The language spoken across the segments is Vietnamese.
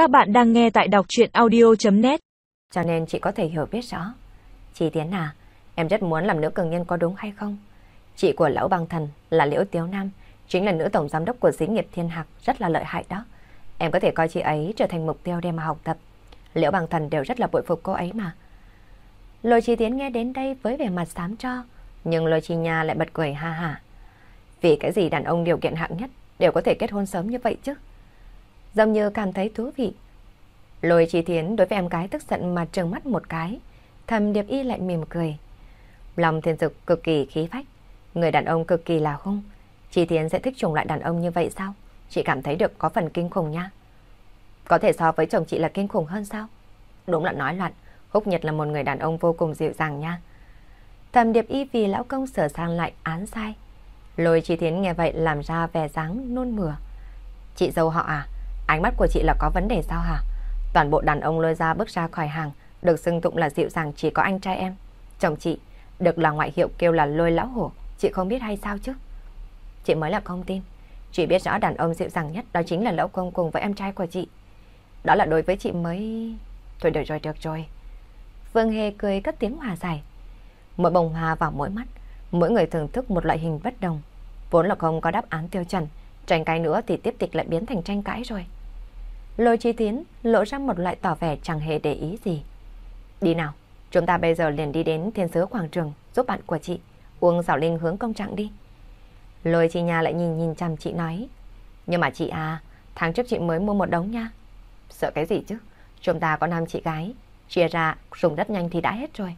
Các bạn đang nghe tại đọc chuyện audio.net Cho nên chị có thể hiểu biết rõ. Chị Tiến à, em rất muốn làm nữ cường nhân có đúng hay không? Chị của lão băng thần là Liễu Tiếu Nam, chính là nữ tổng giám đốc của xí nghiệp Thiên Hạc, rất là lợi hại đó. Em có thể coi chị ấy trở thành mục tiêu để mà học tập. Liễu băng thần đều rất là bội phục cô ấy mà. Lôi Chi Tiến nghe đến đây với vẻ mặt xám cho, nhưng Lôi Chi Nha lại bật cười ha ha. Vì cái gì đàn ông điều kiện hạng nhất đều có thể kết hôn sớm như vậy chứ? Dường như cảm thấy thú vị. Lôi Chi Thiến đối với em gái tức giận mà trừng mắt một cái, thầm điệp y lại mỉm cười. Lòng thiên dực cực kỳ khí phách, người đàn ông cực kỳ là hung. Chi Thiến sẽ thích chủng loại đàn ông như vậy sao? Chị cảm thấy được có phần kinh khủng nha. Có thể so với chồng chị là kinh khủng hơn sao? Đúng là nói loạn, Húc Nhật là một người đàn ông vô cùng dịu dàng nha. Thầm điệp y vì lão công sửa sang lại án sai. Lôi Chi Thiến nghe vậy làm ra vẻ dáng nôn mửa. Chị dâu họ à, ánh mắt của chị là có vấn đề sao hả? Toàn bộ đàn ông lôi ra bước ra khỏi hàng, được xưng tụng là dịu dàng chỉ có anh trai em. Chồng chị, được là ngoại hiệu kêu là lôi lão hổ, chị không biết hay sao chứ? Chị mới là không tin. Chị biết rõ đàn ông dịu dàng nhất đó chính là lão công cùng với em trai của chị. Đó là đối với chị mới... Thôi được rồi, được rồi. Vương Hề cười cất tiếng hòa giải. Mỗi bông hoa vào mỗi mắt, mỗi người thưởng thức một loại hình bất đồng. Vốn là không có đáp án tiêu chuẩn, tranh cãi nữa thì tiếp tục lại biến thành tranh cãi rồi. Lôi chi tiến lộ ra một loại tỏ vẻ chẳng hề để ý gì. Đi nào, chúng ta bây giờ liền đi đến thiên sứ quảng trường giúp bạn của chị. Uống rào linh hướng công trạng đi. Lôi chi nhà lại nhìn nhìn chăm chị nói. Nhưng mà chị à, tháng trước chị mới mua một đống nha. Sợ cái gì chứ? Chúng ta có năm chị gái. Chia ra dùng đất nhanh thì đã hết rồi.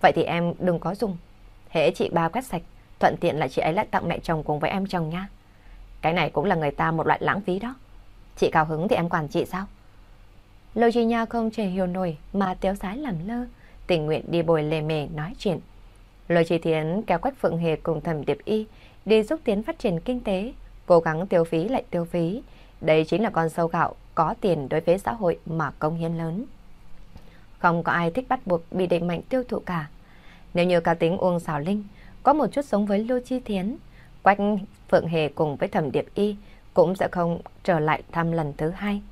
Vậy thì em đừng có dùng. Hễ chị ba quét sạch, thuận tiện là chị ấy lại tặng mẹ chồng cùng với em chồng nha. Cái này cũng là người ta một loại lãng phí đó. Chị cao hứng thì em quản chị sao? Lô Duy Nha không thể hiểu nổi mà tiếu sái làm lơ, tình nguyện đi bồi lề mề nói chuyện. Lôi Chi Thiến kéo Quách Phượng Hề cùng thẩm điệp y đi giúp Tiến phát triển kinh tế, cố gắng tiêu phí lại tiêu phí. Đây chính là con sâu gạo có tiền đối với xã hội mà công hiến lớn. Không có ai thích bắt buộc bị định mệnh tiêu thụ cả. Nếu như cá tính Uông Sảo Linh có một chút giống với Lô Chi Thiến, Quách Phượng Hề cùng với Thẩm Điệp Y cũng sẽ không trở lại thăm lần thứ hai.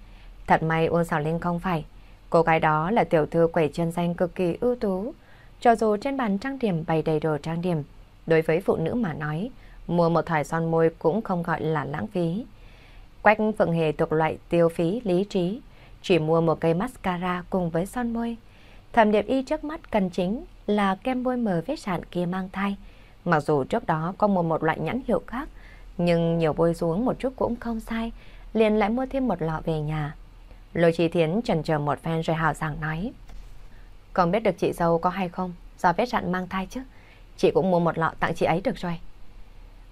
Thật may Uông Sảo Linh không phải. Cô gái đó là tiểu thư quẩy chuyên danh cực kỳ ưu tú. Cho dù trên bàn trang điểm bày đầy đồ trang điểm, đối với phụ nữ mà nói, mua một thỏi son môi cũng không gọi là lãng phí. Quách Phượng Hề thuộc loại tiêu phí lý trí, chỉ mua một cây mascara cùng với son môi. Thẩm Điệp Y trước mắt cần chính là kem bôi mờ vết sạn kia mang thai. Mặc dù trước đó có mua một loại nhãn hiệu khác, nhưng nhiều bôi xuống một chút cũng không sai, liền lại mua thêm một lọ về nhà. Lôi Chi Thiến chần chờ một phen rồi hào sảng nói. Còn biết được chị dâu có hay không, do vết sạn mang thai chứ. Chị cũng mua một lọ tặng chị ấy được rồi.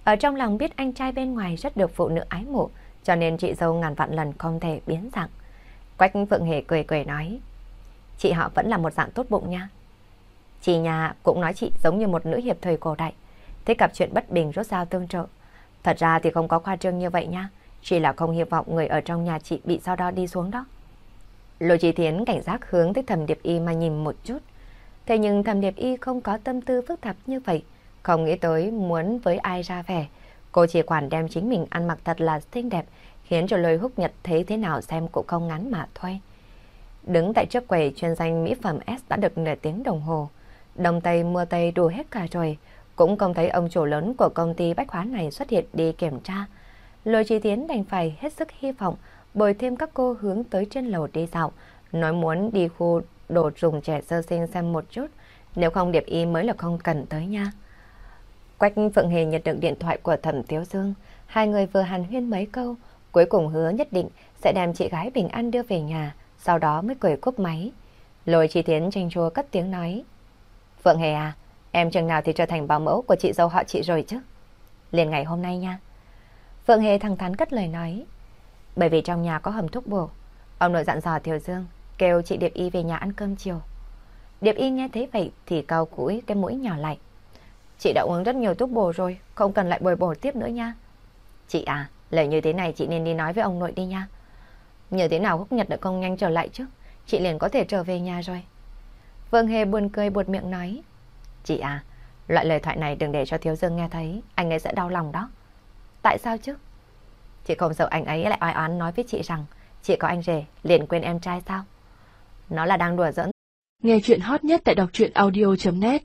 Ở trong lòng biết anh trai bên ngoài rất được phụ nữ ái mộ, cho nên chị dâu ngàn vạn lần không thể biến dạng. Quách Phượng Hề cười cười nói. Chị họ vẫn là một dạng tốt bụng nha. Chị nhà cũng nói chị giống như một nữ hiệp thời cổ đại, thích gặp chuyện bất bình rốt rao tương trợ. Thật ra thì không có khoa trương như vậy nha, chỉ là không hy vọng người ở trong nhà chị bị sau đó đi xuống đó. Lô Chí Thiến cảnh giác hướng tới Thẩm Điệp Y mà nhìn một chút. Thế nhưng Thẩm Điệp Y không có tâm tư phức tạp như vậy, không nghĩ tới muốn với ai ra vẻ. Cô chỉ quản đem chính mình ăn mặc thật là xinh đẹp, khiến cho lời húc nhật thấy thế nào xem cũng không ngắn mà thôi. Đứng tại trước quầy chuyên danh mỹ phẩm S đã được nửa tiếng đồng hồ. Đông Tây mưa Tây đủ hết cả rồi. Cũng không thấy ông chủ lớn của công ty bách hóa này xuất hiện đi kiểm tra. Lôi Chi Tiến đành phải hết sức hy vọng bồi thêm các cô hướng tới trên lầu đi dạo, nói muốn đi khu đồ dùng trẻ sơ sinh xem một chút, nếu không điệp y mới là không cần tới nha. Quách Phượng Hề nhận được điện thoại của Thẩm Tiếu Dương, hai người vừa hàn huyên mấy câu, cuối cùng hứa nhất định sẽ đem chị gái bình an đưa về nhà, sau đó mới cười cúp máy. Lôi Chi Tiến tranh chua cất tiếng nói. Phượng Hề à, em chừng nào thì trở thành bảo mẫu của chị dâu họ chị rồi chứ? Liền ngày hôm nay nha. Phượng Hề thẳng thắn cất lời nói. Bởi vì trong nhà có hầm thuốc bổ, ông nội dặn dò Thiều Dương kêu chị Điệp Y về nhà ăn cơm chiều. Điệp Y nghe thấy vậy thì cao cúi cái mũi nhỏ lại. Chị đã uống rất nhiều thuốc bổ rồi, không cần lại bồi bổ tiếp nữa nha. Chị à, lời như thế này chị nên đi nói với ông nội đi nha. Như thế nào Húc Nhật được không nhanh trở lại chứ, chị liền có thể trở về nhà rồi. Vương Hề buồn cười buột miệng nói. Chị à, loại lời thoại này đừng để cho Thiếu Dương nghe thấy, anh ấy sẽ đau lòng đó. Tại sao chứ? Chị không sợ anh ấy lại oai oán nói với chị rằng chị có anh rể liền quên em trai sao? Nó là đang đùa giỡn. Nghe chuyện hot nhất tại đọc truyện audio.net